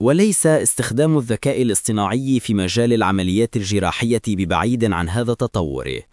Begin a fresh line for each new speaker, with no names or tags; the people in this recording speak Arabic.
وليس استخدام الذكاء الاصطناعي في مجال العمليات الجراحية ببعيد عن هذا التطور.